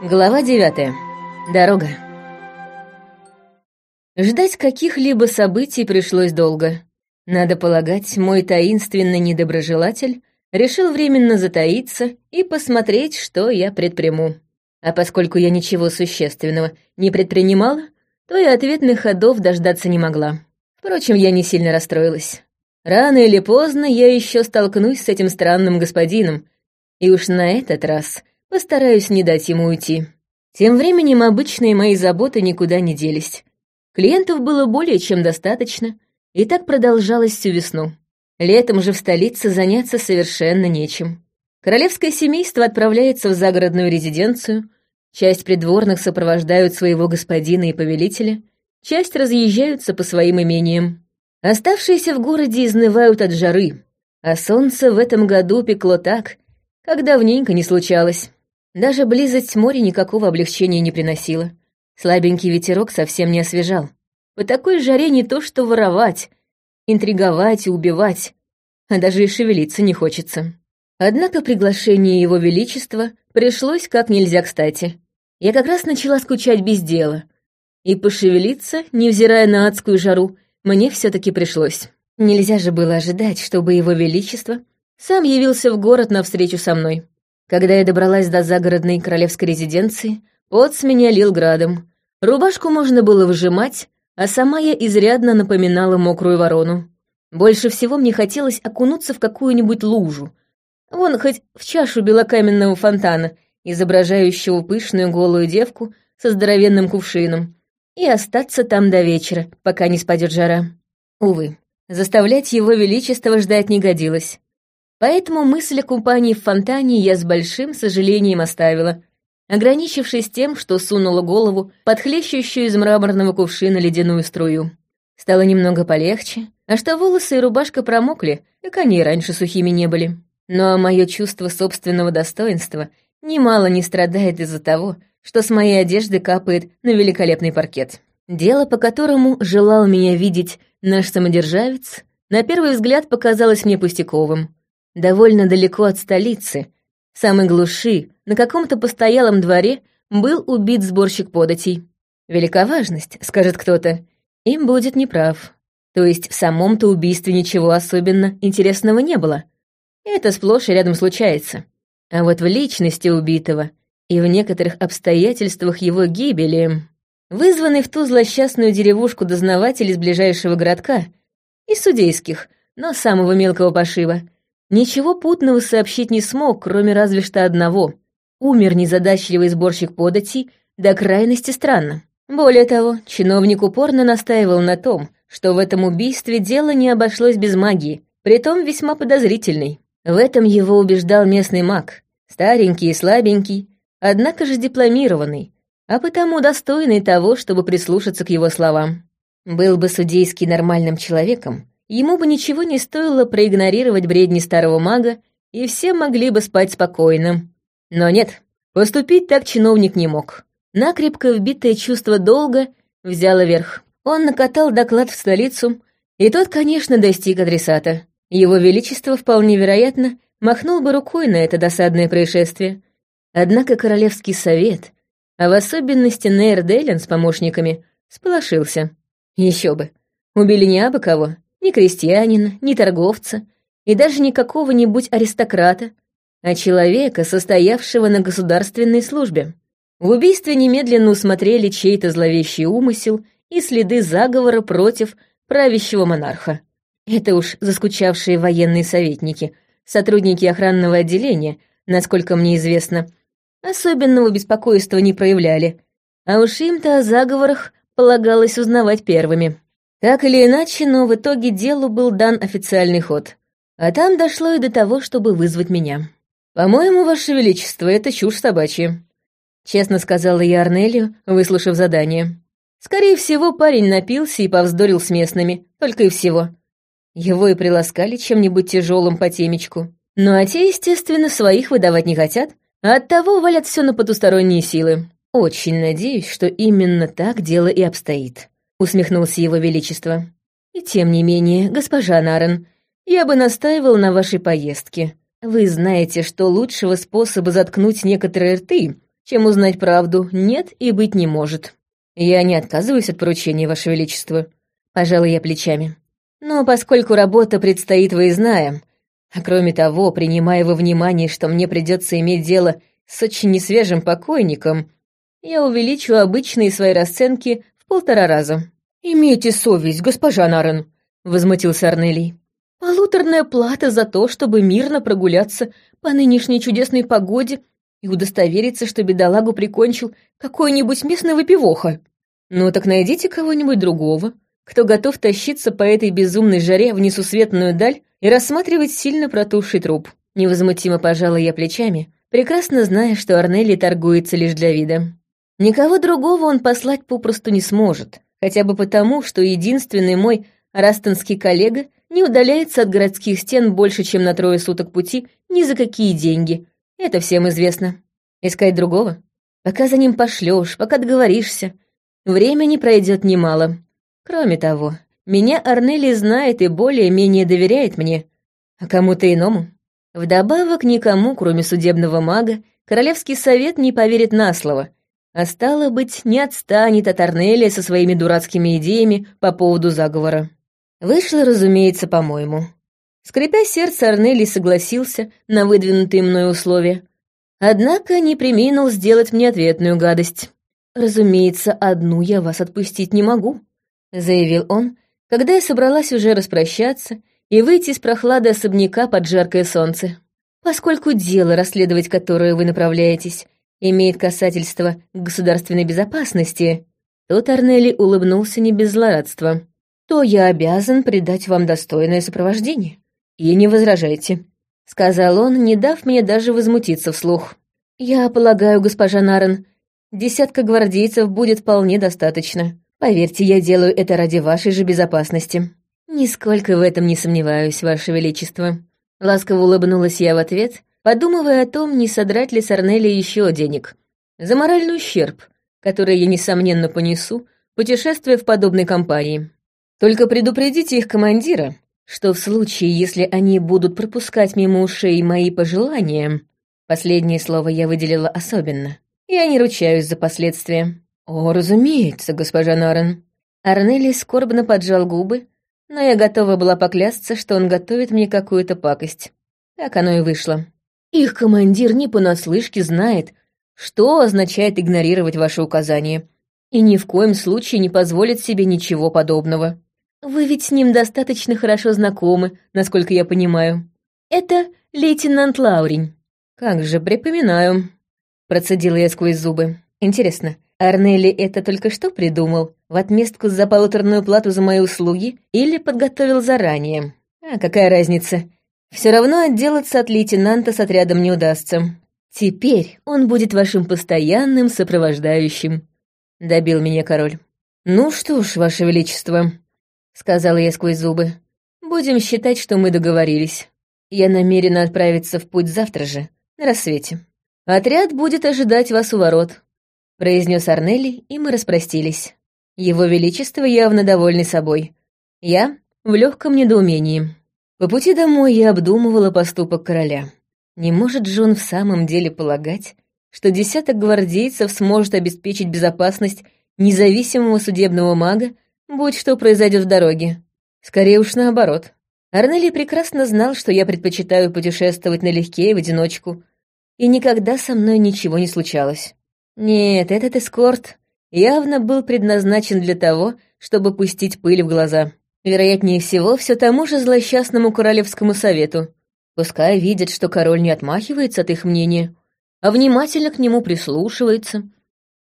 Глава девятая. Дорога. Ждать каких-либо событий пришлось долго. Надо полагать, мой таинственный недоброжелатель решил временно затаиться и посмотреть, что я предприму. А поскольку я ничего существенного не предпринимала, то и ответных ходов дождаться не могла. Впрочем, я не сильно расстроилась. Рано или поздно я еще столкнусь с этим странным господином, и уж на этот раз Постараюсь не дать ему уйти. Тем временем обычные мои заботы никуда не делись. Клиентов было более чем достаточно, и так продолжалось всю весну. Летом же в столице заняться совершенно нечем. Королевское семейство отправляется в загородную резиденцию, часть придворных сопровождают своего господина и повелителя, часть разъезжаются по своим имениям. Оставшиеся в городе изнывают от жары, а солнце в этом году пекло так, как давненько не случалось. Даже близость моря никакого облегчения не приносила. Слабенький ветерок совсем не освежал. По такой жаре не то что воровать, интриговать и убивать, а даже и шевелиться не хочется. Однако приглашение Его Величества пришлось как нельзя кстати. Я как раз начала скучать без дела. И пошевелиться, невзирая на адскую жару, мне все таки пришлось. Нельзя же было ожидать, чтобы Его Величество сам явился в город навстречу со мной. Когда я добралась до загородной королевской резиденции, пот с меня лил градом. Рубашку можно было выжимать, а сама я изрядно напоминала мокрую ворону. Больше всего мне хотелось окунуться в какую-нибудь лужу. Вон хоть в чашу белокаменного фонтана, изображающего пышную голую девку со здоровенным кувшином, и остаться там до вечера, пока не спадет жара. Увы, заставлять его величество ждать не годилось. Поэтому мысль о купании в фонтане я с большим сожалением оставила, ограничившись тем, что сунула голову под хлещущую из мраморного кувшина ледяную струю. Стало немного полегче, а что волосы и рубашка промокли, так они раньше сухими не были. А мое чувство собственного достоинства немало не страдает из-за того, что с моей одежды капает на великолепный паркет. Дело, по которому желал меня видеть наш самодержавец, на первый взгляд показалось мне пустяковым довольно далеко от столицы, в самой глуши, на каком-то постоялом дворе, был убит сборщик податей. Велика важность, скажет кто-то, им будет неправ. То есть в самом-то убийстве ничего особенно интересного не было. Это сплошь и рядом случается. А вот в личности убитого и в некоторых обстоятельствах его гибели, вызванный в ту злосчастную деревушку дознаватель из ближайшего городка, из судейских, но самого мелкого пошива, Ничего путного сообщить не смог, кроме разве что одного. Умер незадачливый сборщик податей до крайности странно. Более того, чиновник упорно настаивал на том, что в этом убийстве дело не обошлось без магии, притом весьма подозрительной. В этом его убеждал местный маг, старенький и слабенький, однако же дипломированный, а потому достойный того, чтобы прислушаться к его словам. Был бы судейский нормальным человеком, ему бы ничего не стоило проигнорировать бредни старого мага, и все могли бы спать спокойно. Но нет, поступить так чиновник не мог. Накрепко вбитое чувство долга взяло верх. Он накатал доклад в столицу, и тот, конечно, достиг адресата. Его Величество, вполне вероятно, махнул бы рукой на это досадное происшествие. Однако Королевский совет, а в особенности Нейр Дейлен с помощниками, сполошился. Еще бы. Убили не абы кого, ни крестьянина, ни торговца и даже не какого-нибудь аристократа, а человека, состоявшего на государственной службе. В убийстве немедленно усмотрели чей-то зловещий умысел и следы заговора против правящего монарха. Это уж заскучавшие военные советники, сотрудники охранного отделения, насколько мне известно, особенного беспокойства не проявляли, а уж им-то о заговорах полагалось узнавать первыми. Так или иначе, но в итоге делу был дан официальный ход. А там дошло и до того, чтобы вызвать меня. «По-моему, Ваше Величество, это чушь собачья», — честно сказала я Арнелию, выслушав задание. «Скорее всего, парень напился и повздорил с местными, только и всего. Его и приласкали чем-нибудь тяжелым по темечку. Ну а те, естественно, своих выдавать не хотят, а оттого валят все на потусторонние силы. Очень надеюсь, что именно так дело и обстоит» усмехнулся его величество. И тем не менее, госпожа Нарен, я бы настаивал на вашей поездке. Вы знаете, что лучшего способа заткнуть некоторые рты, чем узнать правду, нет и быть не может. Я не отказываюсь от поручения, Ваше Величество. Пожалуй, я плечами. Но поскольку работа предстоит выездная, а кроме того, принимая во внимание, что мне придется иметь дело с очень несвежим покойником, я увеличу обычные свои расценки полтора раза. «Имейте совесть, госпожа Нарен», — возмутился Арнелий. «Полуторная плата за то, чтобы мирно прогуляться по нынешней чудесной погоде и удостовериться, что бедолагу прикончил какой-нибудь местный выпивоха. Ну так найдите кого-нибудь другого, кто готов тащиться по этой безумной жаре в несусветную даль и рассматривать сильно протухший труп. Невозмутимо пожала я плечами, прекрасно зная, что Арнелли торгуется лишь для вида. Никого другого он послать попросту не сможет, хотя бы потому, что единственный мой растонский коллега не удаляется от городских стен больше, чем на трое суток пути ни за какие деньги. Это всем известно. Искать другого? Пока за ним пошлешь, пока договоришься. Времени пройдет немало. Кроме того, меня Арнели знает и более-менее доверяет мне, а кому-то иному. Вдобавок никому, кроме судебного мага, Королевский совет не поверит на слово, а стало быть, не отстанет от Арнелия со своими дурацкими идеями по поводу заговора. Вышло, разумеется, по-моему. Скрипя сердце, Арнелий согласился на выдвинутые мной условия, однако не приминул сделать мне ответную гадость. «Разумеется, одну я вас отпустить не могу», — заявил он, когда я собралась уже распрощаться и выйти из прохлады особняка под жаркое солнце. Поскольку дело, расследовать которое вы направляетесь, имеет касательство к государственной безопасности, тут Арнелли улыбнулся не без злорадства, то я обязан придать вам достойное сопровождение. И не возражайте, — сказал он, не дав мне даже возмутиться вслух. «Я полагаю, госпожа Нарен, десятка гвардейцев будет вполне достаточно. Поверьте, я делаю это ради вашей же безопасности». «Нисколько в этом не сомневаюсь, ваше величество». Ласково улыбнулась я в ответ, подумывая о том, не содрать ли с еще денег. За моральный ущерб, который я, несомненно, понесу, путешествуя в подобной компании. Только предупредите их командира, что в случае, если они будут пропускать мимо ушей мои пожелания, последнее слово я выделила особенно, я не ручаюсь за последствия. «О, разумеется, госпожа Нарен». Арнелли скорбно поджал губы, но я готова была поклясться, что он готовит мне какую-то пакость. Так оно и вышло. Их командир не понаслышке знает, что означает игнорировать ваши указания, и ни в коем случае не позволит себе ничего подобного. Вы ведь с ним достаточно хорошо знакомы, насколько я понимаю. Это лейтенант Лаурень. Как же припоминаю. Процедила я сквозь зубы. Интересно, Арнелли это только что придумал? В отместку за полуторную плату за мои услуги или подготовил заранее? А какая разница? Все равно отделаться от лейтенанта с отрядом не удастся. Теперь он будет вашим постоянным сопровождающим. Добил меня король. Ну что ж, ваше величество, сказала я сквозь зубы. Будем считать, что мы договорились. Я намерена отправиться в путь завтра же, на рассвете. Отряд будет ожидать вас у ворот произнес Арнелли, и мы распростились. Его Величество явно довольный собой. Я в легком недоумении. По пути домой я обдумывала поступок короля. Не может же он в самом деле полагать, что десяток гвардейцев сможет обеспечить безопасность независимого судебного мага, будь что произойдет в дороге. Скорее уж наоборот. Арнелли прекрасно знал, что я предпочитаю путешествовать налегке и в одиночку, и никогда со мной ничего не случалось. Нет, этот эскорт явно был предназначен для того, чтобы пустить пыль в глаза. Вероятнее всего, все тому же злосчастному королевскому совету. Пускай видят, что король не отмахивается от их мнения, а внимательно к нему прислушивается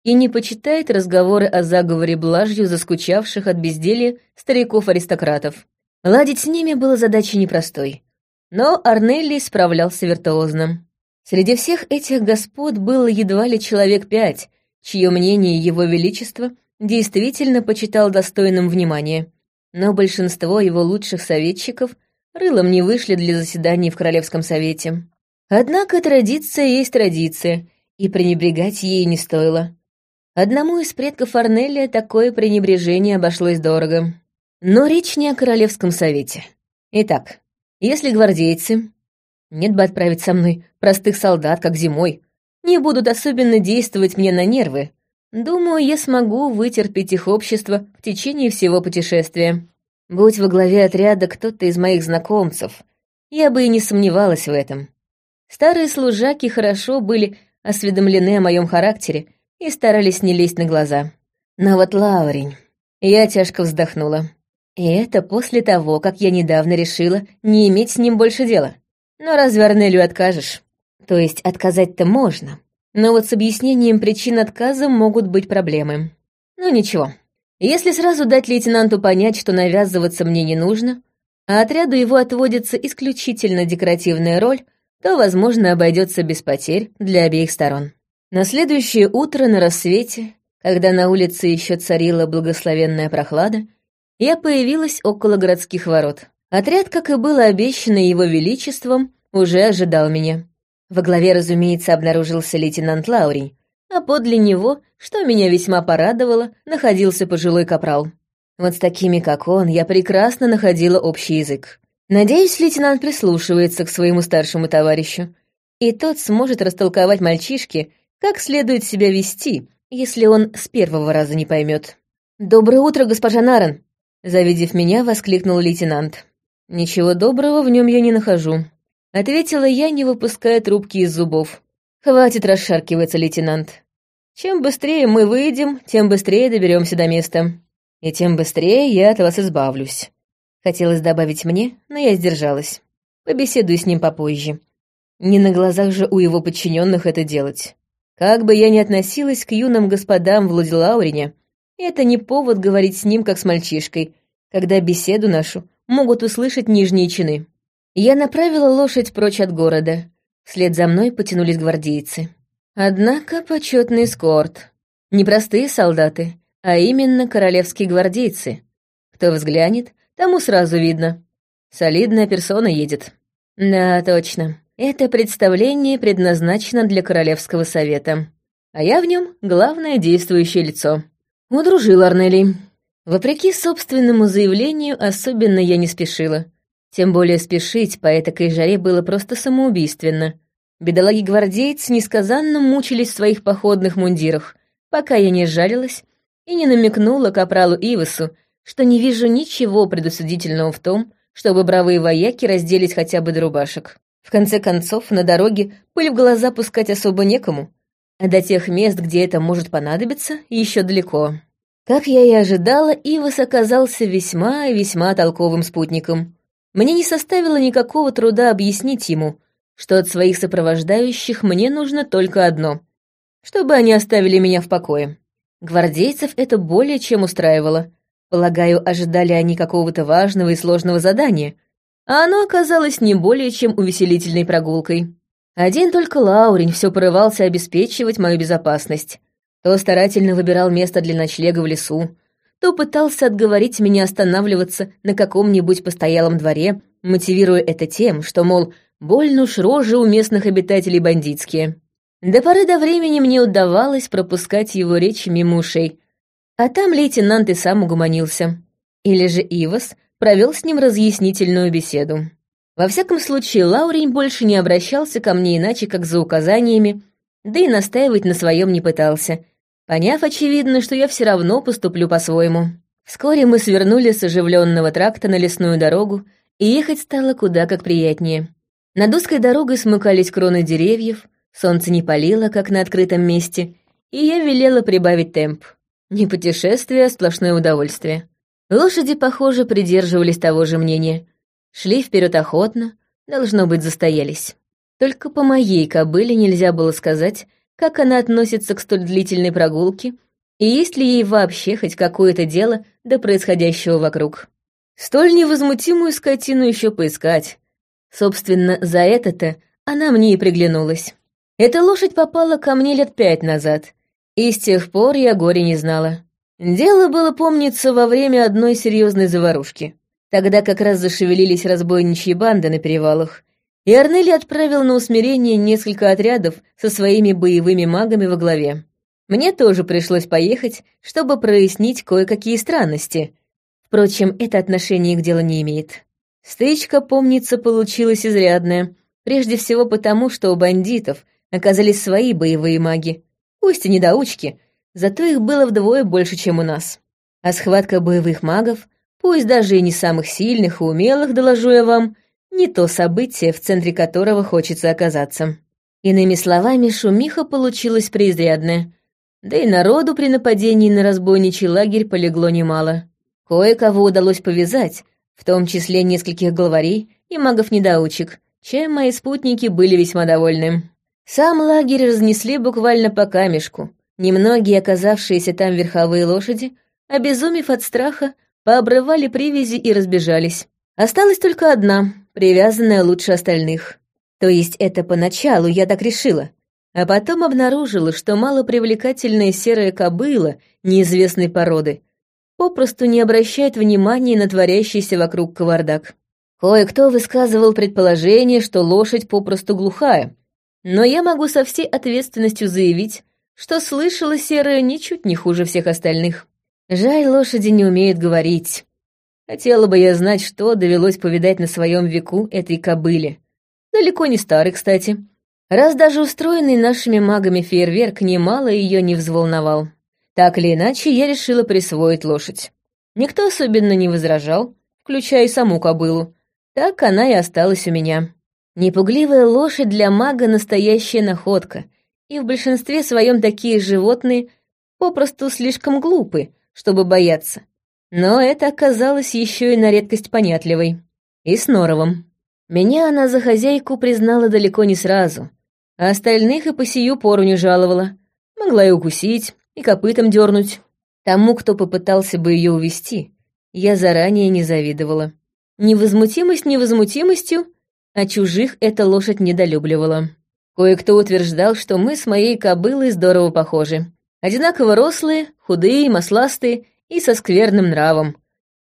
и не почитает разговоры о заговоре блажью заскучавших от безделья стариков-аристократов. Ладить с ними было задачей непростой. Но Арнелли справлялся виртуозно. Среди всех этих господ было едва ли человек пять, чье мнение его величество действительно почитал достойным внимания. Но большинство его лучших советчиков рылом не вышли для заседаний в Королевском совете. Однако традиция есть традиция, и пренебрегать ей не стоило. Одному из предков Арнелия такое пренебрежение обошлось дорого. Но речь не о Королевском совете. Итак, если гвардейцы, нет бы отправить со мной простых солдат, как зимой. не будут особенно действовать мне на нервы. Думаю, я смогу вытерпеть их общество в течение всего путешествия. Будь во главе отряда кто-то из моих знакомцев, я бы и не сомневалась в этом. Старые служаки хорошо были осведомлены о моем характере и старались не лезть на глаза. Но вот Лаурень... Я тяжко вздохнула. И это после того, как я недавно решила не иметь с ним больше дела. Но разве Арнелю откажешь? То есть отказать-то можно. Но вот с объяснением причин отказа могут быть проблемы. Ну ничего. Если сразу дать лейтенанту понять, что навязываться мне не нужно, а отряду его отводится исключительно декоративная роль, то, возможно, обойдется без потерь для обеих сторон. На следующее утро на рассвете, когда на улице еще царила благословенная прохлада, я появилась около городских ворот. Отряд, как и было обещано его величеством, уже ожидал меня. Во главе, разумеется, обнаружился лейтенант Лаурий, а подле него, что меня весьма порадовало, находился пожилой капрал. Вот с такими, как он, я прекрасно находила общий язык. Надеюсь, лейтенант прислушивается к своему старшему товарищу, и тот сможет растолковать мальчишке, как следует себя вести, если он с первого раза не поймет. «Доброе утро, госпожа Нарен!» Завидев меня, воскликнул лейтенант. «Ничего доброго в нем я не нахожу», — ответила я, не выпуская трубки из зубов. «Хватит расшаркиваться, лейтенант. Чем быстрее мы выйдем, тем быстрее доберемся до места. И тем быстрее я от вас избавлюсь». Хотелось добавить мне, но я сдержалась. Побеседую с ним попозже. Не на глазах же у его подчиненных это делать. Как бы я ни относилась к юным господам в Лаурине, это не повод говорить с ним, как с мальчишкой, когда беседу нашу могут услышать нижние чины. Я направила лошадь прочь от города. Вслед за мной потянулись гвардейцы. Однако почетный эскорт. Не простые солдаты, а именно королевские гвардейцы. Кто взглянет, тому сразу видно. Солидная персона едет. Да, точно. Это представление предназначено для Королевского совета, а я в нем главное действующее лицо. Удружил Арнелий. Вопреки собственному заявлению, особенно я не спешила. Тем более спешить по этакой жаре было просто самоубийственно. Бедолаги-гвардейцы несказанно мучились в своих походных мундирах, пока я не жалилась и не намекнула капралу Ивасу, что не вижу ничего предусудительного в том, чтобы бравые вояки разделить хотя бы до рубашек. В конце концов, на дороге пыль в глаза пускать особо некому, а до тех мест, где это может понадобиться, еще далеко. Как я и ожидала, Ивас оказался весьма и весьма толковым спутником. Мне не составило никакого труда объяснить ему, что от своих сопровождающих мне нужно только одно — чтобы они оставили меня в покое. Гвардейцев это более чем устраивало. Полагаю, ожидали они какого-то важного и сложного задания — а оно оказалось не более чем увеселительной прогулкой. Один только Лаурень все порывался обеспечивать мою безопасность. То старательно выбирал место для ночлега в лесу, то пытался отговорить меня останавливаться на каком-нибудь постоялом дворе, мотивируя это тем, что, мол, больно уж рожи у местных обитателей бандитские. До поры до времени мне удавалось пропускать его речи мимо ушей, а там лейтенант и сам угомонился. Или же Ивас — провел с ним разъяснительную беседу. Во всяком случае, Лаурень больше не обращался ко мне иначе, как за указаниями, да и настаивать на своем не пытался, поняв, очевидно, что я все равно поступлю по-своему. Вскоре мы свернули с оживленного тракта на лесную дорогу, и ехать стало куда как приятнее. Над узкой дорогой смыкались кроны деревьев, солнце не палило, как на открытом месте, и я велела прибавить темп. Не путешествие, а сплошное удовольствие. Лошади, похоже, придерживались того же мнения. Шли вперед охотно, должно быть, застоялись. Только по моей кобыле нельзя было сказать, как она относится к столь длительной прогулке и есть ли ей вообще хоть какое-то дело до происходящего вокруг. Столь невозмутимую скотину еще поискать. Собственно, за это-то она мне и приглянулась. Эта лошадь попала ко мне лет пять назад, и с тех пор я горе не знала. Дело было, помнится, во время одной серьезной заварушки. Тогда как раз зашевелились разбойничьи банды на перевалах, и Арнелли отправил на усмирение несколько отрядов со своими боевыми магами во главе. Мне тоже пришлось поехать, чтобы прояснить кое-какие странности. Впрочем, это отношение к делу не имеет. Стычка, помнится, получилась изрядная, прежде всего потому, что у бандитов, оказались свои боевые маги. Пусть и недоучки, зато их было вдвое больше, чем у нас. А схватка боевых магов, пусть даже и не самых сильных и умелых, доложу я вам, не то событие, в центре которого хочется оказаться. Иными словами, шумиха получилась преизрядная. Да и народу при нападении на разбойничий лагерь полегло немало. Кое-кого удалось повязать, в том числе нескольких главарей и магов-недоучек, чем мои спутники были весьма довольны. Сам лагерь разнесли буквально по камешку. Немногие оказавшиеся там верховые лошади, обезумев от страха, пообрывали привязи и разбежались. Осталась только одна, привязанная лучше остальных. То есть это поначалу я так решила. А потом обнаружила, что малопривлекательная серая кобыла неизвестной породы попросту не обращает внимания на творящийся вокруг кавардак. Кое-кто высказывал предположение, что лошадь попросту глухая, но я могу со всей ответственностью заявить, что слышала серая ничуть не хуже всех остальных. Жаль, лошади не умеют говорить. Хотела бы я знать, что довелось повидать на своем веку этой кобыле. Далеко не старый, кстати. Раз даже устроенный нашими магами фейерверк немало ее не взволновал. Так или иначе, я решила присвоить лошадь. Никто особенно не возражал, включая и саму кобылу. Так она и осталась у меня. Непугливая лошадь для мага — настоящая находка, и в большинстве своем такие животные попросту слишком глупы, чтобы бояться. Но это оказалось еще и на редкость понятливой. И с норовом. Меня она за хозяйку признала далеко не сразу, а остальных и по сию пору не жаловала. Могла и укусить, и копытом дернуть. Тому, кто попытался бы ее увести, я заранее не завидовала. Невозмутимость невозмутимостью, а чужих эта лошадь недолюбливала. Кое-кто утверждал, что мы с моей кобылой здорово похожи. Одинаково рослые, худые, масластые и со скверным нравом.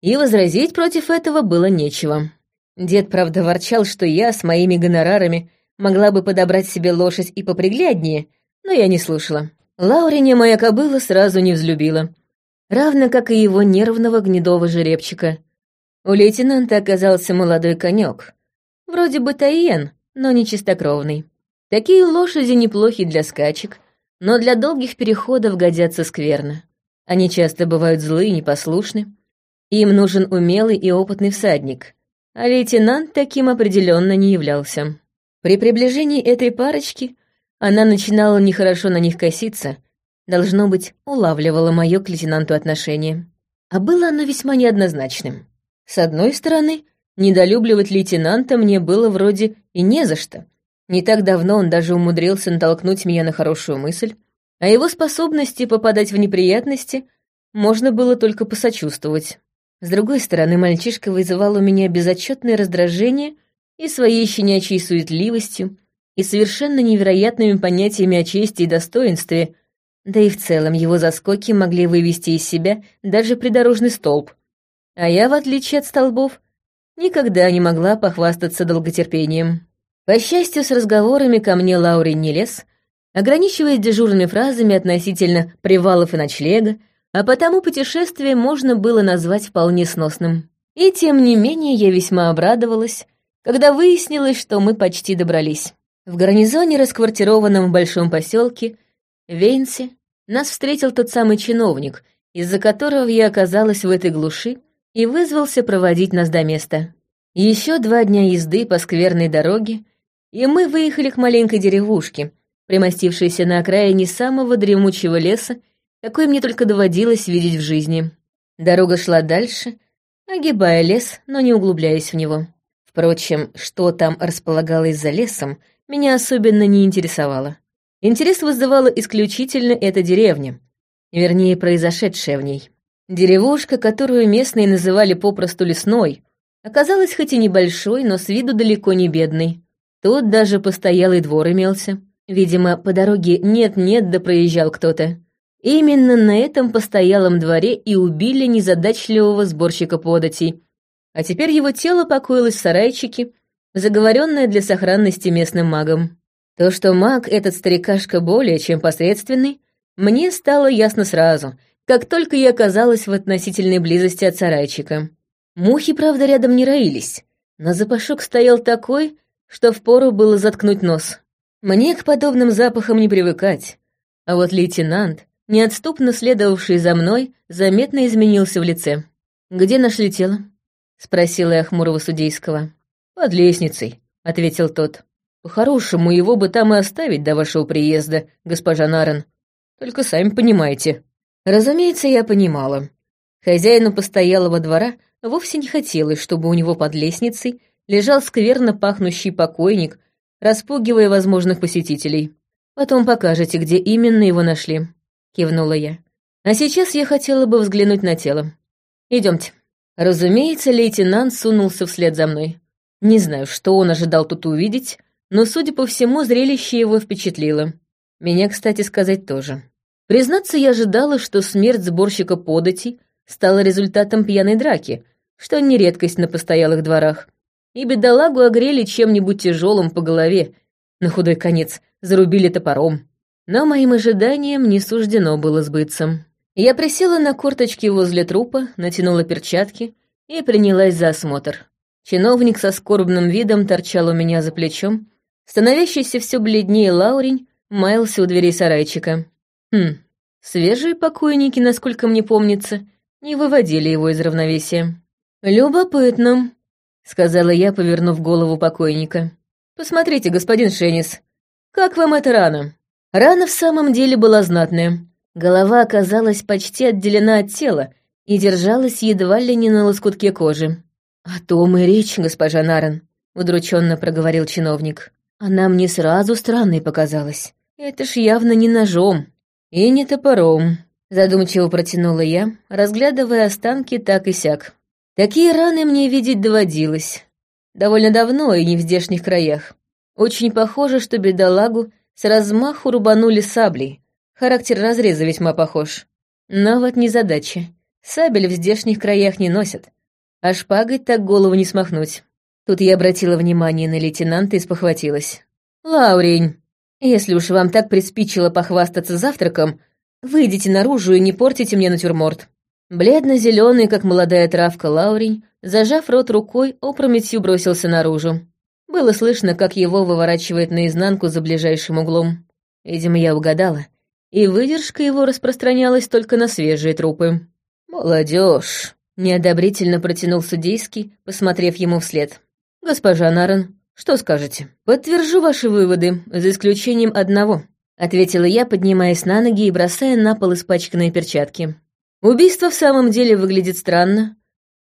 И возразить против этого было нечего. Дед, правда, ворчал, что я с моими гонорарами Могла бы подобрать себе лошадь и попригляднее, но я не слушала. Лаурине моя кобыла сразу не взлюбила, равно как и его нервного гнедого жеребчика. У лейтенанта оказался молодой конек, вроде бы таен, но не чистокровный. Такие лошади неплохи для скачек, но для долгих переходов годятся скверно. Они часто бывают злые и непослушны. Им нужен умелый и опытный всадник, а лейтенант таким определенно не являлся. При приближении этой парочки она начинала нехорошо на них коситься, должно быть, улавливала мое к лейтенанту отношение. А было оно весьма неоднозначным. С одной стороны, недолюбливать лейтенанта мне было вроде и не за что. Не так давно он даже умудрился натолкнуть меня на хорошую мысль, а его способности попадать в неприятности можно было только посочувствовать. С другой стороны, мальчишка вызывал у меня безотчетное раздражение и своей щенячьей суетливостью, и совершенно невероятными понятиями о чести и достоинстве, да и в целом его заскоки могли вывести из себя даже придорожный столб. А я, в отличие от столбов, никогда не могла похвастаться долготерпением. По счастью, с разговорами ко мне Лаури не лез, ограничиваясь дежурными фразами относительно привалов и ночлега, а потому путешествие можно было назвать вполне сносным. И тем не менее я весьма обрадовалась, когда выяснилось, что мы почти добрались. В гарнизоне, расквартированном в большом поселке, Вейнсе, нас встретил тот самый чиновник, из-за которого я оказалась в этой глуши и вызвался проводить нас до места. Еще два дня езды по скверной дороге, и мы выехали к маленькой деревушке, примостившейся на окраине самого дремучего леса, какой мне только доводилось видеть в жизни. Дорога шла дальше, огибая лес, но не углубляясь в него. Впрочем, что там располагалось за лесом, меня особенно не интересовало. Интерес вызывала исключительно эта деревня, вернее, произошедшая в ней. Деревушка, которую местные называли попросту лесной, оказалась хоть и небольшой, но с виду далеко не бедной. Тут даже постоялый двор имелся. Видимо, по дороге нет-нет да проезжал кто-то. Именно на этом постоялом дворе и убили незадачливого сборщика податей, а теперь его тело покоилось в сарайчике, заговоренное для сохранности местным магом. То, что маг этот старикашка более чем посредственный, мне стало ясно сразу, как только я оказалась в относительной близости от сарайчика. Мухи, правда, рядом не роились, но запашок стоял такой, что впору было заткнуть нос. Мне к подобным запахам не привыкать. А вот лейтенант, неотступно следовавший за мной, заметно изменился в лице. «Где нашли тело?» — спросила я хмурого судейского. «Под лестницей», — ответил тот. «По-хорошему, его бы там и оставить до вашего приезда, госпожа Нарен. Только сами понимаете». Разумеется, я понимала. Хозяину постоялого двора вовсе не хотелось, чтобы у него под лестницей лежал скверно пахнущий покойник, распугивая возможных посетителей. «Потом покажете, где именно его нашли», — кивнула я. «А сейчас я хотела бы взглянуть на тело. Идемте». Разумеется, лейтенант сунулся вслед за мной. Не знаю, что он ожидал тут увидеть, но, судя по всему, зрелище его впечатлило. Меня, кстати сказать, тоже. Признаться, я ожидала, что смерть сборщика податей стала результатом пьяной драки, что не редкость на постоялых дворах. И бедолагу огрели чем-нибудь тяжелым по голове, на худой конец зарубили топором. Но моим ожиданиям не суждено было сбыться. Я присела на корточки возле трупа, натянула перчатки и принялась за осмотр. Чиновник со скорбным видом торчал у меня за плечом, становящийся все бледнее Лаурень маялся у дверей сарайчика. Хм, свежие покойники, насколько мне помнится, не выводили его из равновесия. «Любопытно», — сказала я, повернув голову покойника. «Посмотрите, господин Шенис, как вам эта рана?» Рана в самом деле была знатная. Голова оказалась почти отделена от тела и держалась едва ли не на лоскутке кожи. «О том и речь, госпожа Нарен», — удрученно проговорил чиновник. «Она мне сразу странной показалась. Это ж явно не ножом, «И не топором», — задумчиво протянула я, разглядывая останки так и сяк. Такие раны мне видеть доводилось. Довольно давно и не в здешних краях. Очень похоже, что бедолагу с размаху рубанули саблей. Характер разреза весьма похож. Но вот незадача. Сабель в здешних краях не носят. А шпагой так голову не смахнуть. Тут я обратила внимание на лейтенанта и спохватилась. «Лаурень, если уж вам так приспичило похвастаться завтраком, выйдите наружу и не портите мне натюрморт». Бледно-зеленый, как молодая травка Лаурень, зажав рот рукой, опрометью бросился наружу. Было слышно, как его выворачивает наизнанку за ближайшим углом. Видимо, я угадала, и выдержка его распространялась только на свежие трупы. «Молодежь!» — неодобрительно протянул судейский, посмотрев ему вслед. «Госпожа Нарен, что скажете? Подтвержу ваши выводы, за исключением одного, ответила я, поднимаясь на ноги и бросая на пол испачканные перчатки. Убийство в самом деле выглядит странно.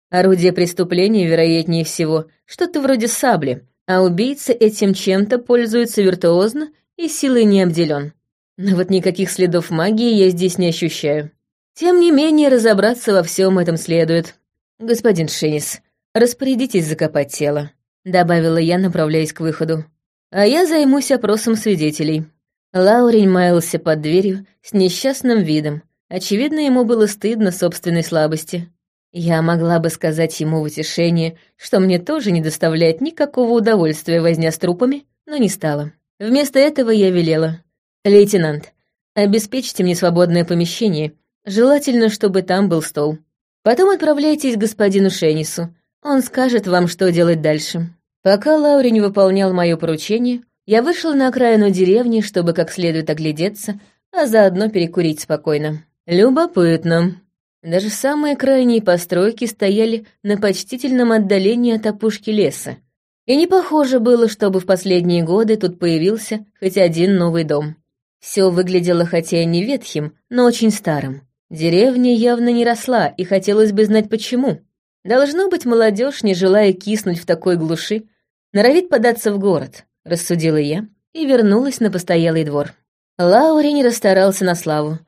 Орудие преступления, вероятнее всего, что-то вроде сабли, а убийца этим чем-то пользуется виртуозно и силой не обделен. Но вот никаких следов магии я здесь не ощущаю. Тем не менее, разобраться во всем этом следует. Господин Шенис, распорядитесь закопать тело добавила я, направляясь к выходу. А я займусь опросом свидетелей. Лаурень маялся под дверью с несчастным видом. Очевидно, ему было стыдно собственной слабости. Я могла бы сказать ему в утешение, что мне тоже не доставляет никакого удовольствия возня с трупами, но не стала. Вместо этого я велела. «Лейтенант, обеспечьте мне свободное помещение, желательно, чтобы там был стол. Потом отправляйтесь к господину Шенису, он скажет вам, что делать дальше». Пока Лаури не выполнял мое поручение, я вышел на окраину деревни, чтобы как следует оглядеться, а заодно перекурить спокойно. Любопытно. Даже самые крайние постройки стояли на почтительном отдалении от опушки леса. И не похоже было, чтобы в последние годы тут появился хоть один новый дом. Все выглядело хотя и не ветхим, но очень старым. Деревня явно не росла, и хотелось бы знать почему. Должно быть, молодежь, не желая киснуть в такой глуши, норовит податься в город», — рассудила я и вернулась на постоялый двор. Лаури не расстарался на славу.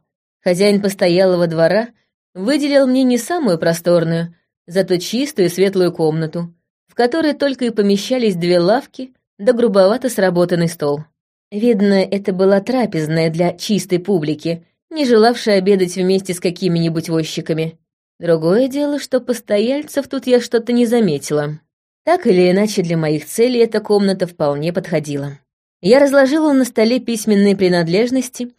Хозяин постоялого двора выделил мне не самую просторную, зато чистую и светлую комнату, в которой только и помещались две лавки да грубовато сработанный стол. Видно, это была трапезная для чистой публики, не желавшая обедать вместе с какими-нибудь возчиками. Другое дело, что постояльцев тут я что-то не заметила. Так или иначе, для моих целей эта комната вполне подходила. Я разложила на столе письменные принадлежности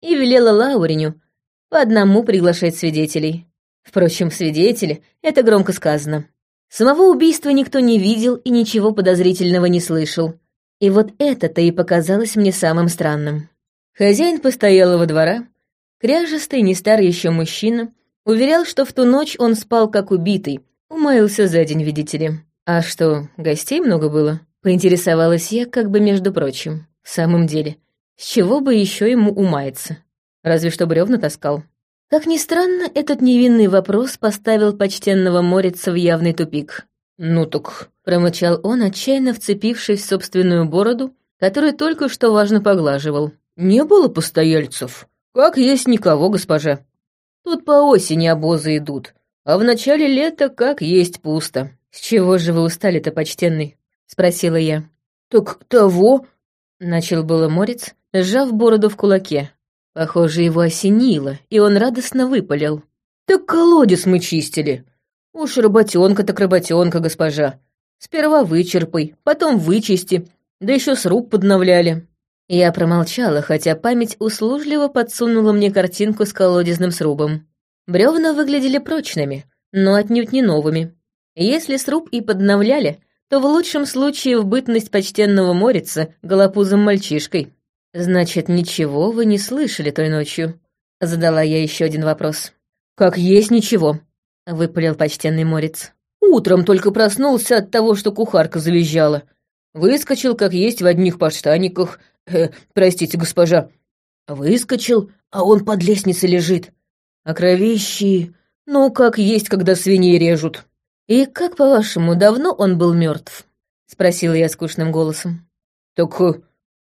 и велела Лауреню по одному приглашать свидетелей. Впрочем, свидетели — это громко сказано. Самого убийства никто не видел и ничего подозрительного не слышал. И вот это-то и показалось мне самым странным. Хозяин постоялого двора, кряжестый, не старый еще мужчина, уверял, что в ту ночь он спал как убитый, умаился за день, видите ли. А что, гостей много было? Поинтересовалась я, как бы между прочим. В самом деле, с чего бы еще ему умаяться? Разве что бревна таскал. Как ни странно, этот невинный вопрос поставил почтенного Морица в явный тупик. «Ну так», — промычал он, отчаянно вцепившись в собственную бороду, которую только что важно поглаживал. «Не было постояльцев. Как есть никого, госпожа. Тут по осени обозы идут, а в начале лета как есть пусто». «С чего же вы устали-то, почтенный?» — спросила я. «Так того...» — начал было Морец, сжав бороду в кулаке. Похоже, его осенило, и он радостно выпалил. «Так колодец мы чистили. Уж работенка так работенка, госпожа. Сперва вычерпай, потом вычисти, да еще сруб подновляли». Я промолчала, хотя память услужливо подсунула мне картинку с колодезным срубом. Бревна выглядели прочными, но отнюдь не новыми. Если сруб и подновляли, то в лучшем случае в бытность почтенного морица голопузым мальчишкой. «Значит, ничего вы не слышали той ночью?» — задала я еще один вопрос. «Как есть ничего», — выпалил почтенный морец. «Утром только проснулся от того, что кухарка завизжала. Выскочил, как есть, в одних подштаниках. Э, простите, госпожа. Выскочил, а он под лестницей лежит. А кровищи... Ну, как есть, когда свиней режут». «И как, по-вашему, давно он был мертв? спросила я скучным голосом. «Так э,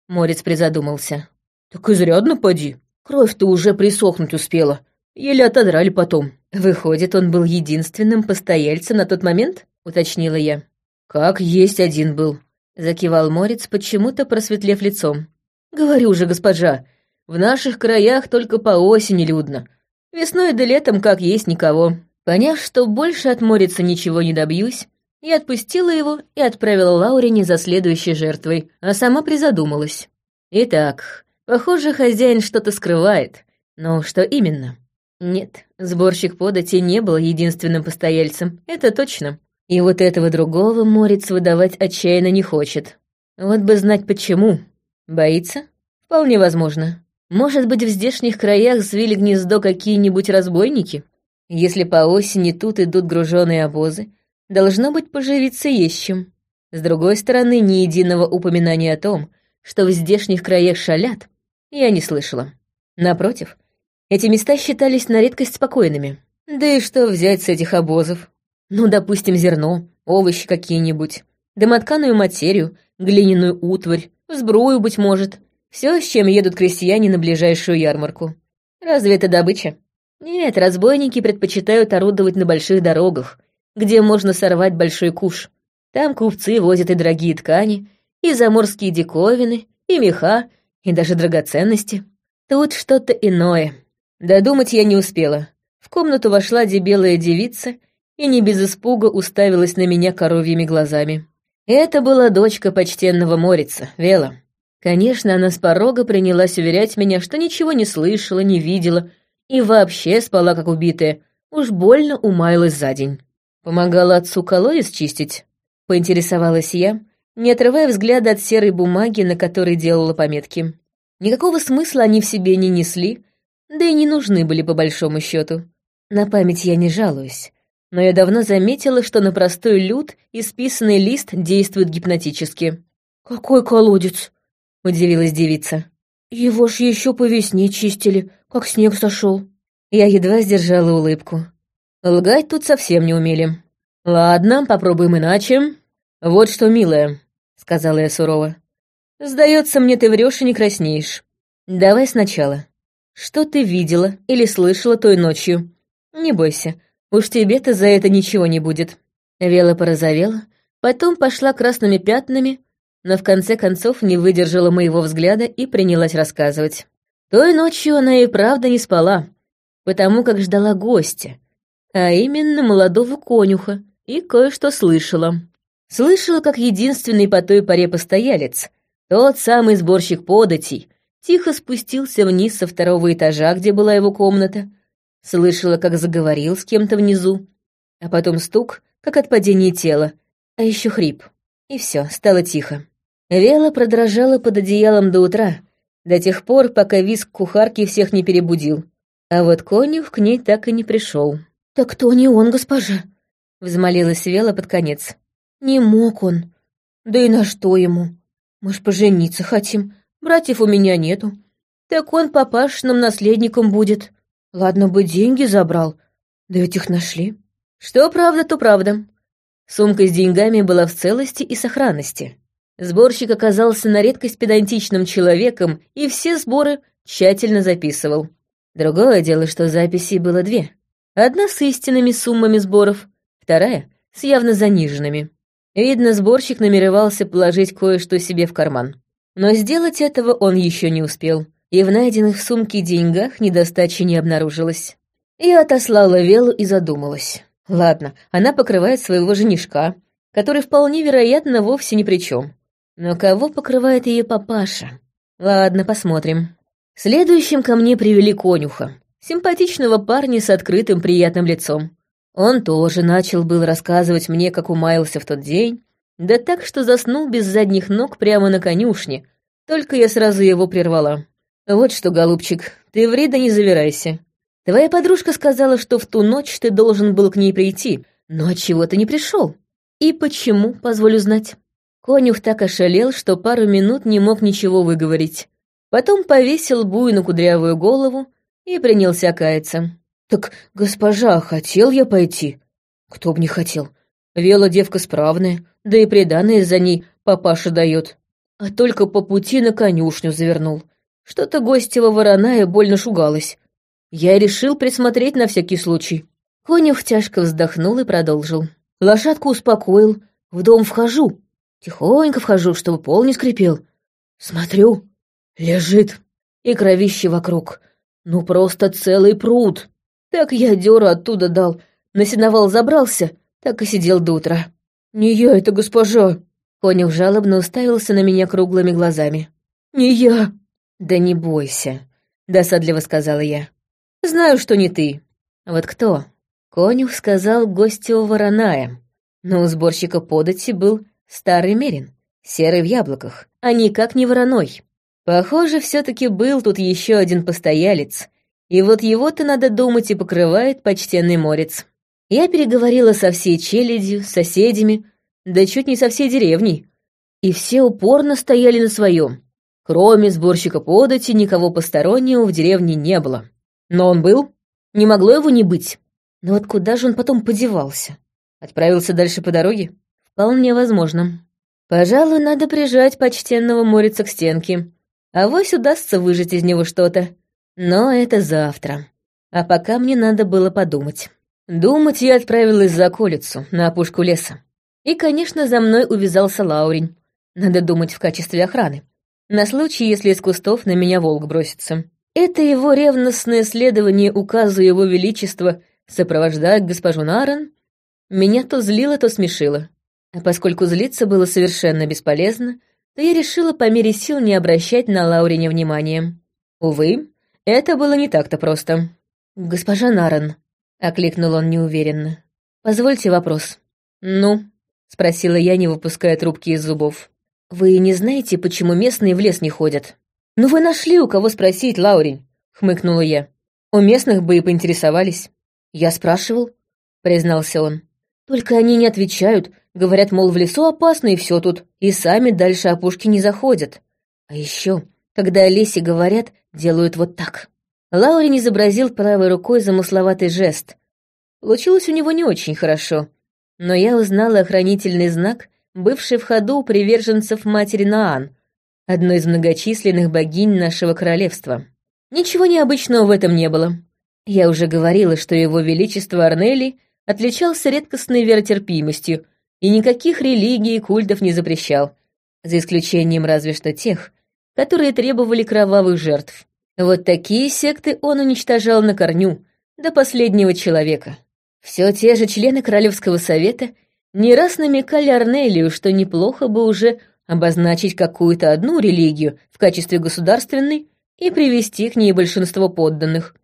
Морец призадумался. «Так изрядно поди. Кровь-то уже присохнуть успела. Еле отодрали потом». «Выходит, он был единственным постояльцем на тот момент?» — уточнила я. «Как есть один был», — закивал Морец, почему-то просветлев лицом. «Говорю же, госпожа, в наших краях только по осени людно. Весной да летом как есть никого». Поняв, что больше от Морица ничего не добьюсь, я отпустила его и отправила Лаурине за следующей жертвой, а сама призадумалась. Итак, похоже, хозяин что-то скрывает. Но что именно? Нет, сборщик подати не был единственным постояльцем, это точно. И вот этого другого Морец выдавать отчаянно не хочет. Вот бы знать почему. Боится? Вполне возможно. Может быть, в здешних краях свили гнездо какие-нибудь разбойники? Если по осени тут идут груженые обозы, Должно быть, поживиться есть. С другой стороны, ни единого упоминания о том, что в здешних краях шалят, я не слышала. Напротив, эти места считались на редкость спокойными. Да и что взять с этих обозов? Ну, допустим, зерно, овощи какие-нибудь, домотканую материю, глиняную утварь, сбрую, быть может. Все, с чем едут крестьяне на ближайшую ярмарку. Разве это добыча? Нет, разбойники предпочитают орудовать на больших дорогах, где можно сорвать большой куш. Там купцы возят и дорогие ткани, и заморские диковины, и меха, и даже драгоценности. Тут что-то иное. Додумать я не успела. В комнату вошла дебелая девица и не без испуга уставилась на меня коровьими глазами. Это была дочка почтенного Морица, Вела. Конечно, она с порога принялась уверять меня, что ничего не слышала, не видела и вообще спала как убитая, уж больно умаялась за день. Помогала отцу колодец чистить? Поинтересовалась я, не отрывая взгляда от серой бумаги, на которой делала пометки. Никакого смысла они в себе не несли, да и не нужны были по большому счету. На память я не жалуюсь, но я давно заметила, что на простой люд исписанный лист действует гипнотически. «Какой колодец?» — удивилась девица. «Его ж еще по весне чистили, как снег сошел». Я едва сдержала улыбку. Лгать тут совсем не умели. «Ладно, попробуем иначе. Вот что, милая», — сказала я сурово. «Сдается мне, ты врешь и не краснеешь. Давай сначала. Что ты видела или слышала той ночью? Не бойся, уж тебе-то за это ничего не будет». Вела порозовела, потом пошла красными пятнами, но в конце концов не выдержала моего взгляда и принялась рассказывать. Той ночью она и правда не спала, потому как ждала гостя, а именно молодого конюха, и кое-что слышала. Слышала, как единственный по той поре постоялец, тот самый сборщик податей, тихо спустился вниз со второго этажа, где была его комната, слышала, как заговорил с кем-то внизу, а потом стук, как от падения тела, а еще хрип. И все, стало тихо. Вела продрожала под одеялом до утра, до тех пор, пока виск кухарки всех не перебудил. А вот конюх к ней так и не пришел. «Так кто не он, госпожа?» — взмолилась Вела под конец. «Не мог он. Да и на что ему? Мы ж пожениться хотим. Братьев у меня нету. Так он папашным наследником будет. Ладно бы деньги забрал, да ведь их нашли». Что правда, то правда. Сумка с деньгами была в целости и сохранности. Сборщик оказался на редкость педантичным человеком и все сборы тщательно записывал. Другое дело, что записей было две. Одна с истинными суммами сборов, вторая — с явно заниженными. Видно, сборщик намеревался положить кое-что себе в карман. Но сделать этого он еще не успел, и в найденных в сумке деньгах недостачи не обнаружилось. Я отослала Велу и задумалась. Ладно, она покрывает своего женишка, который вполне вероятно вовсе ни при чем. Но кого покрывает ее папаша? Ладно, посмотрим. Следующим ко мне привели конюха, симпатичного парня с открытым приятным лицом. Он тоже начал был рассказывать мне, как умаялся в тот день, да так, что заснул без задних ног прямо на конюшне, только я сразу его прервала. «Вот что, голубчик, ты вреда не завирайся. Твоя подружка сказала, что в ту ночь ты должен был к ней прийти, но отчего ты не пришел? И почему, позволю знать?» Конюх так ошалел, что пару минут не мог ничего выговорить. Потом повесил буйну кудрявую голову и принялся каяться. «Так, госпожа, хотел я пойти?» «Кто б не хотел. Вела девка справная, да и приданное за ней папаша дает. А только по пути на конюшню завернул. Что-то гостева вороная больно шугалась. Я решил присмотреть на всякий случай». Конюх тяжко вздохнул и продолжил. «Лошадку успокоил, в дом вхожу, Тихонько вхожу, чтобы пол не скрипел. Смотрю, лежит, и кровище вокруг. Ну, просто целый пруд. Так я дёру оттуда дал, на сеновал забрался, так и сидел до утра. Не я это, госпожа. Конюх жалобно уставился на меня круглыми глазами. «Не я!» «Да не бойся», — досадливо сказала я. «Знаю, что не ты. Вот кто?» Конюх сказал гостю вороная, но у сборщика подати был Старый Мерин, серый в яблоках, а никак не вороной. Похоже, все-таки был тут еще один постоялец, и вот его-то, надо думать, и покрывает почтенный морец. Я переговорила со всей челядью, соседями, да чуть не со всей деревней, и все упорно стояли на своем. Кроме сборщика подати, никого постороннего в деревне не было. Но он был, не могло его не быть. Но вот куда же он потом подевался? Отправился дальше по дороге? Вполне возможно. Пожалуй, надо прижать почтенного морица к стенке. А вось удастся выжать из него что-то. Но это завтра. А пока мне надо было подумать. Думать я отправилась за околицу, на опушку леса. И, конечно, за мной увязался Лаурень. Надо думать в качестве охраны. На случай, если из кустов на меня волк бросится. Это его ревностное следование указу его величества сопровождать госпожу Нарен меня то злило, то смешило. А поскольку злиться было совершенно бесполезно, то я решила по мере сил не обращать на Лаурине внимания. Увы, это было не так-то просто. «Госпожа Наран», — окликнул он неуверенно, — «позвольте вопрос». «Ну?» — спросила я, не выпуская трубки из зубов. «Вы не знаете, почему местные в лес не ходят?» «Ну вы нашли, у кого спросить, Лаурень», — хмыкнула я. «У местных бы и поинтересовались». «Я спрашивал», — признался он. «Только они не отвечают, Говорят, мол, в лесу опасно и все тут, и сами дальше опушки не заходят. А еще, когда о лесе говорят, делают вот так. Лаурин изобразил правой рукой замысловатый жест. Получилось у него не очень хорошо, но я узнала охранительный знак, бывший в ходу у приверженцев матери Наан, одной из многочисленных богинь нашего королевства. Ничего необычного в этом не было. Я уже говорила, что его величество Арнели отличался редкостной веротерпимостью, и никаких религий и культов не запрещал, за исключением разве что тех, которые требовали кровавых жертв. Вот такие секты он уничтожал на корню, до последнего человека. Все те же члены Королевского совета не раз намекали Арнелию, что неплохо бы уже обозначить какую-то одну религию в качестве государственной и привести к ней большинство подданных.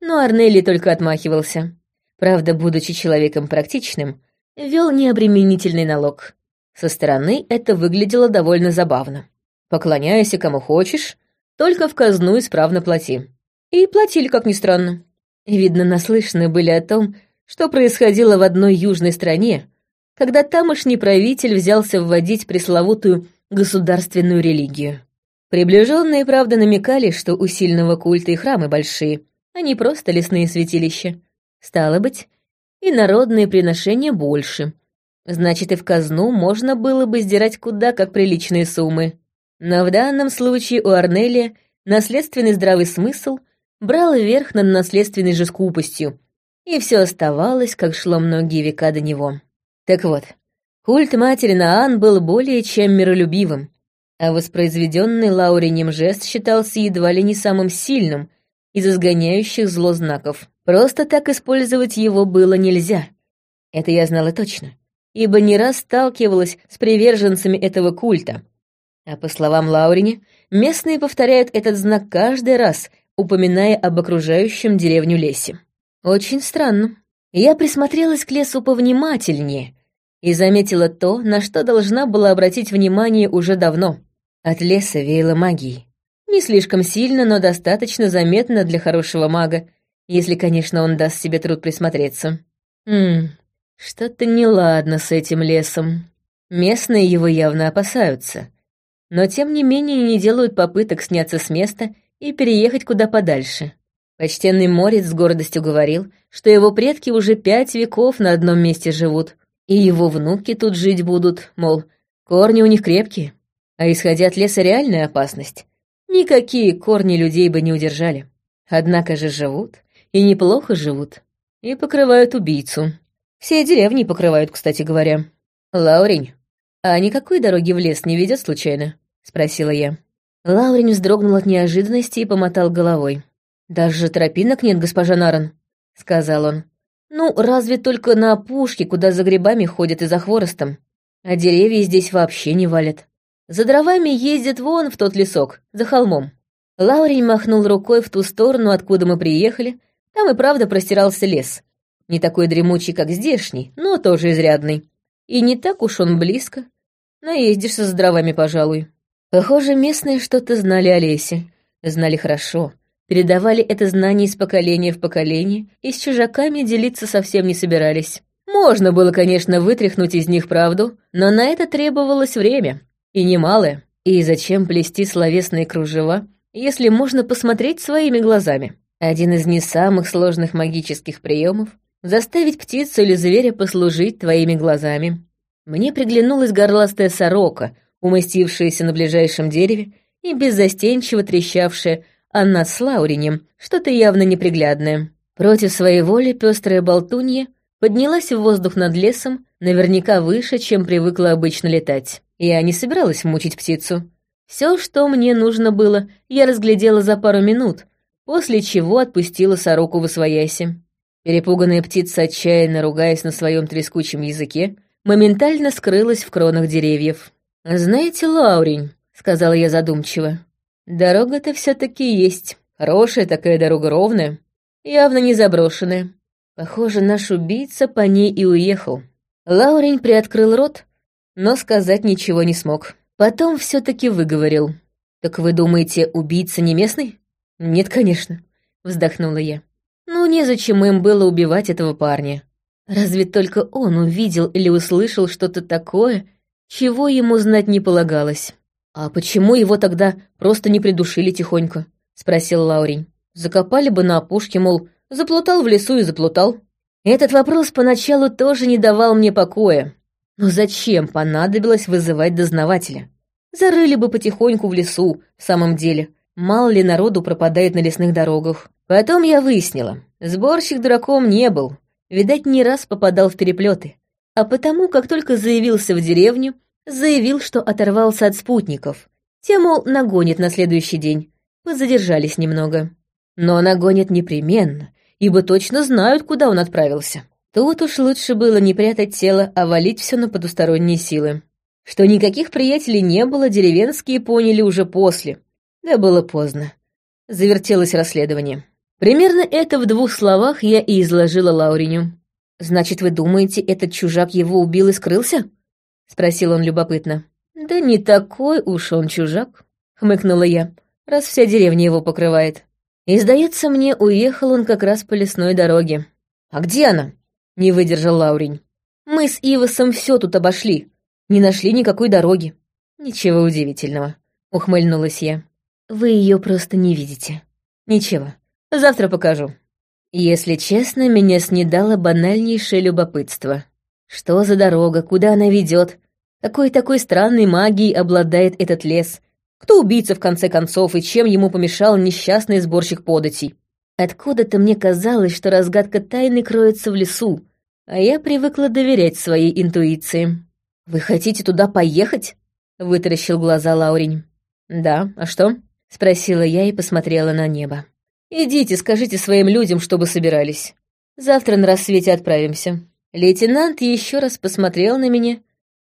Но Арнели только отмахивался. Правда, будучи человеком практичным, вел необременительный налог. Со стороны это выглядело довольно забавно. Поклоняйся кому хочешь, только в казну исправно плати. И платили, как ни странно. Видно, наслышаны были о том, что происходило в одной южной стране, когда тамошний правитель взялся вводить пресловутую государственную религию. Приближенные, правда, намекали, что у сильного культа и храмы большие, а не просто лесные святилища. Стало быть, и народные приношения больше. Значит, и в казну можно было бы сдирать куда как приличные суммы. Но в данном случае у Арнелия наследственный здравый смысл брал верх над наследственной же скупостью, и все оставалось, как шло многие века до него. Так вот, культ матери Наан был более чем миролюбивым, а воспроизведенный Лауринем жест считался едва ли не самым сильным из изгоняющих зло знаков. Просто так использовать его было нельзя. Это я знала точно, ибо не раз сталкивалась с приверженцами этого культа. А по словам Лаурине, местные повторяют этот знак каждый раз, упоминая об окружающем деревню лесе. Очень странно. Я присмотрелась к лесу повнимательнее и заметила то, на что должна была обратить внимание уже давно. От леса веяло магией. Не слишком сильно, но достаточно заметно для хорошего мага, если, конечно, он даст себе труд присмотреться. Хм, что-то неладно с этим лесом. Местные его явно опасаются. Но тем не менее не делают попыток сняться с места и переехать куда подальше. Почтенный Морец с гордостью говорил, что его предки уже пять веков на одном месте живут, и его внуки тут жить будут, мол, корни у них крепкие. А исходя от леса реальная опасность. Никакие корни людей бы не удержали. Однако же живут, и неплохо живут, и покрывают убийцу. Все деревни покрывают, кстати говоря. Лаурень, а никакой дороги в лес не ведет случайно? Спросила я. Лаурень вздрогнул от неожиданности и помотал головой. «Даже тропинок нет, госпожа Наран», — сказал он. «Ну, разве только на опушке, куда за грибами ходят и за хворостом. А деревья здесь вообще не валят. За дровами ездят вон в тот лесок, за холмом». Лаурень махнул рукой в ту сторону, откуда мы приехали. Там и правда простирался лес. Не такой дремучий, как здешний, но тоже изрядный. И не так уж он близко. Наездишься с дровами, пожалуй. Похоже, местные что-то знали о лесе. Знали хорошо передавали это знание из поколения в поколение и с чужаками делиться совсем не собирались. Можно было, конечно, вытряхнуть из них правду, но на это требовалось время, и немалое. И зачем плести словесные кружева, если можно посмотреть своими глазами? Один из не самых сложных магических приемов — заставить птицу или зверя послужить твоими глазами. Мне приглянулась горластая сорока, умастившаяся на ближайшем дереве и беззастенчиво трещавшая Анна с Лауринем, что-то явно неприглядное. Против своей воли пестрая болтунья поднялась в воздух над лесом, наверняка выше, чем привыкла обычно летать. Я не собиралась мучить птицу. Все, что мне нужно было, я разглядела за пару минут, после чего отпустила сороку в освояси. Перепуганная птица, отчаянно ругаясь на своем трескучем языке, моментально скрылась в кронах деревьев. «Знаете, Лаурень», — сказала я задумчиво, Дорога-то все-таки есть. Хорошая такая дорога ровная, явно не заброшенная. Похоже, наш убийца по ней и уехал. Лаурень приоткрыл рот, но сказать ничего не смог. Потом все-таки выговорил. «Так вы думаете, убийца не местный?» «Нет, конечно», — вздохнула я. «Ну, незачем им было убивать этого парня. Разве только он увидел или услышал что-то такое, чего ему знать не полагалось». «А почему его тогда просто не придушили тихонько?» — спросил Лаурень. «Закопали бы на опушке, мол, заплутал в лесу и заплутал». Этот вопрос поначалу тоже не давал мне покоя. Но зачем понадобилось вызывать дознавателя? Зарыли бы потихоньку в лесу, в самом деле. Мало ли народу пропадает на лесных дорогах. Потом я выяснила, сборщик дураком не был. Видать, не раз попадал в переплеты. А потому, как только заявился в деревню, заявил, что оторвался от спутников. Те, мол, нагонит на следующий день. Позадержались немного. Но нагонит непременно, ибо точно знают, куда он отправился. Тут уж лучше было не прятать тело, а валить все на потусторонние силы. Что никаких приятелей не было, деревенские поняли уже после. Да было поздно. Завертелось расследование. Примерно это в двух словах я и изложила Лауриню. «Значит, вы думаете, этот чужак его убил и скрылся?» — спросил он любопытно. «Да не такой уж он чужак», — хмыкнула я, раз вся деревня его покрывает. И, сдается мне, уехал он как раз по лесной дороге. «А где она?» — не выдержал Лаурень. «Мы с Ивасом все тут обошли. Не нашли никакой дороги». «Ничего удивительного», — ухмыльнулась я. «Вы ее просто не видите». «Ничего, завтра покажу». Если честно, меня снедало банальнейшее любопытство. Что за дорога, куда она ведет? Какой такой странной магией обладает этот лес? Кто убийца, в конце концов, и чем ему помешал несчастный сборщик податей? Откуда-то мне казалось, что разгадка тайны кроется в лесу, а я привыкла доверять своей интуиции. «Вы хотите туда поехать?» — вытаращил глаза Лаурень. «Да, а что?» — спросила я и посмотрела на небо. «Идите, скажите своим людям, чтобы собирались. Завтра на рассвете отправимся». Лейтенант еще раз посмотрел на меня,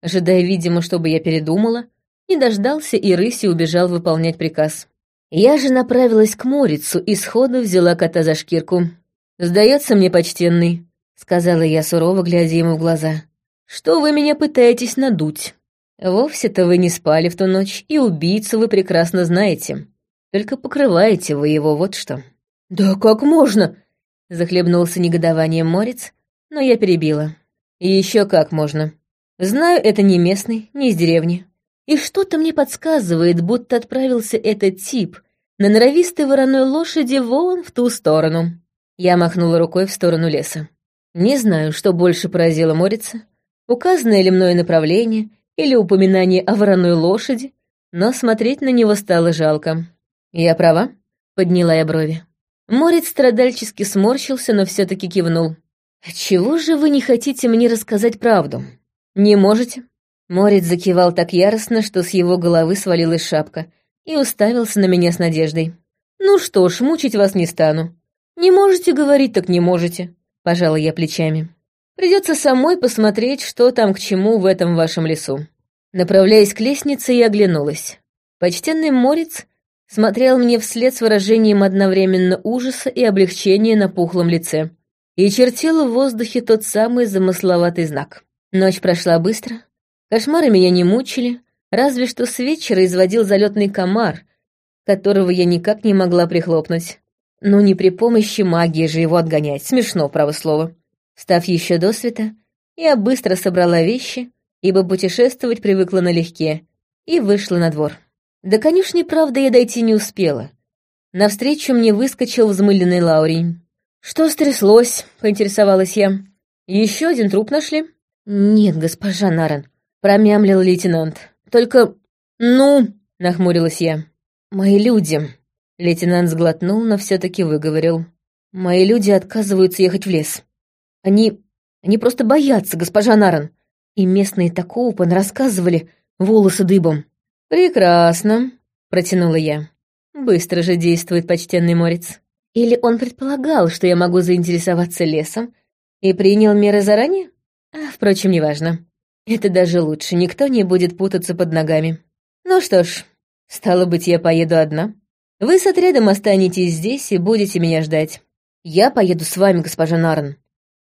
ожидая, видимо, чтобы я передумала, не дождался и рысью убежал выполнять приказ. Я же направилась к Морицу и сходу взяла кота за шкирку. «Сдается мне, почтенный», — сказала я сурово, глядя ему в глаза, — «что вы меня пытаетесь надуть? Вовсе-то вы не спали в ту ночь, и убийцу вы прекрасно знаете. Только покрываете вы его вот что». «Да как можно?» — захлебнулся негодованием Морец, но я перебила. Еще как можно. Знаю, это не местный, не из деревни. И что-то мне подсказывает, будто отправился этот тип на норовистой вороной лошади вон в ту сторону. Я махнула рукой в сторону леса. Не знаю, что больше поразило Морица, указанное ли мною направление или упоминание о вороной лошади, но смотреть на него стало жалко. «Я права?» — подняла я брови. Морец страдальчески сморщился, но все таки кивнул. «Чего же вы не хотите мне рассказать правду? Не можете?» Морец закивал так яростно, что с его головы свалилась шапка, и уставился на меня с надеждой. «Ну что ж, мучить вас не стану. Не можете говорить, так не можете», — пожала я плечами. «Придется самой посмотреть, что там к чему в этом вашем лесу». Направляясь к лестнице, я оглянулась. Почтенный Морец смотрел мне вслед с выражением одновременно ужаса и облегчения на пухлом лице и чертила в воздухе тот самый замысловатый знак. Ночь прошла быстро, кошмары меня не мучили, разве что с вечера изводил залетный комар, которого я никак не могла прихлопнуть. Но не при помощи магии же его отгонять, смешно, право слово. Став еще до света, я быстро собрала вещи, ибо путешествовать привыкла налегке, и вышла на двор. До конюшни, правда, я дойти не успела. Навстречу мне выскочил взмыленный Лаурень. «Что стряслось?» — поинтересовалась я. «Еще один труп нашли?» «Нет, госпожа Наран», — промямлил лейтенант. «Только... ну...» — нахмурилась я. «Мои люди...» — лейтенант сглотнул, но все-таки выговорил. «Мои люди отказываются ехать в лес. Они... они просто боятся, госпожа Наран. И местные такого рассказывали, волосы дыбом». «Прекрасно», — протянула я. «Быстро же действует почтенный морец». Или он предполагал, что я могу заинтересоваться лесом, и принял меры заранее? А, впрочем, неважно. Это даже лучше, никто не будет путаться под ногами. Ну что ж, стало быть, я поеду одна. Вы с отрядом останетесь здесь и будете меня ждать. Я поеду с вами, госпожа Нарн,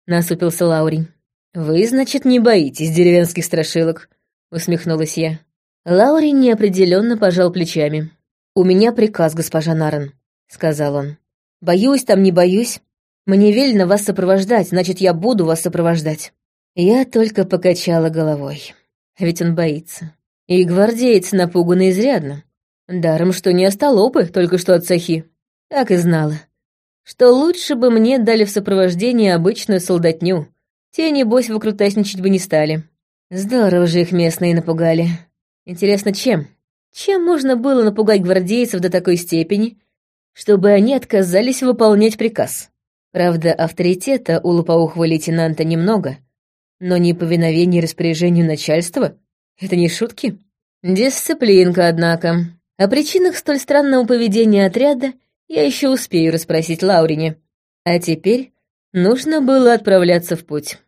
насупился Лаурень. Вы, значит, не боитесь деревенских страшилок, усмехнулась я. Лаурень неопределенно пожал плечами. У меня приказ, госпожа Нарн, сказал он. Боюсь там, не боюсь. Мне велено вас сопровождать, значит, я буду вас сопровождать». Я только покачала головой. Ведь он боится. И гвардеец напуган изрядно. Даром, что не остолопы, только что от сахи. Так и знала. Что лучше бы мне дали в сопровождение обычную солдатню. Те, небось, выкрутасничать бы не стали. Здорово же их местные напугали. Интересно, чем? Чем можно было напугать гвардейцев до такой степени, чтобы они отказались выполнять приказ. Правда, авторитета у лопоухого лейтенанта немного, но неповиновение распоряжению начальства — это не шутки. Дисциплинка, однако. О причинах столь странного поведения отряда я еще успею расспросить Лаурине. А теперь нужно было отправляться в путь.